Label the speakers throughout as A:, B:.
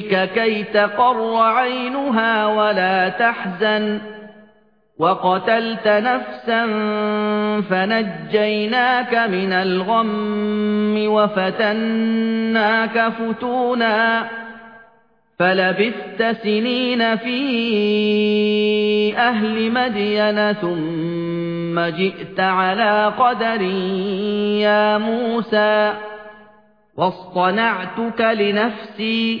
A: كي تقر عينها ولا تحزن. وقتلت نفسا فنجيناك من الغم وفتناك فتونا. فلبثت سنين في أهل مدين ثم جئت على قدر يا موسى. واصطنعتك لنفسي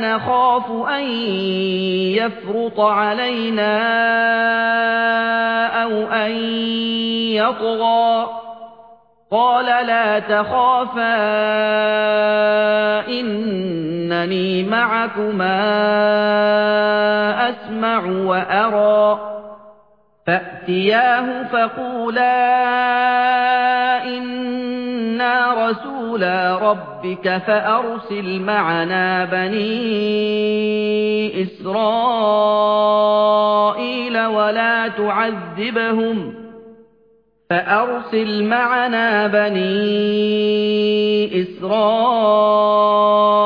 A: نخاف أن يفرط علينا أو أن يطغى. قال لا تخافا إنني معكما أسمع وأرى. فأتياه فقولا إنا رسولا ربك فأرسل معنا بني إسرائيل ولا تعذبهم فأرسل معنا بني إسرائيل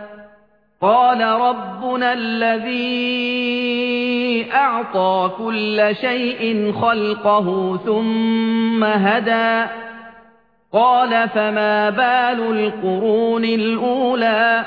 A: قال ربنا الذي أعطى كل شيء خلقه ثم هدى. قال فما بال القرون الأولى؟